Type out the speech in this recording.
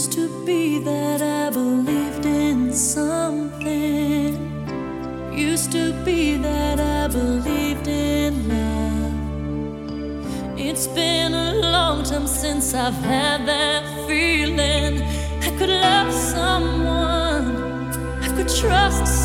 Used to be that I believed in something. Used to be that I believed in love. It's been a long time since I've had that feeling. I could love someone, I could trust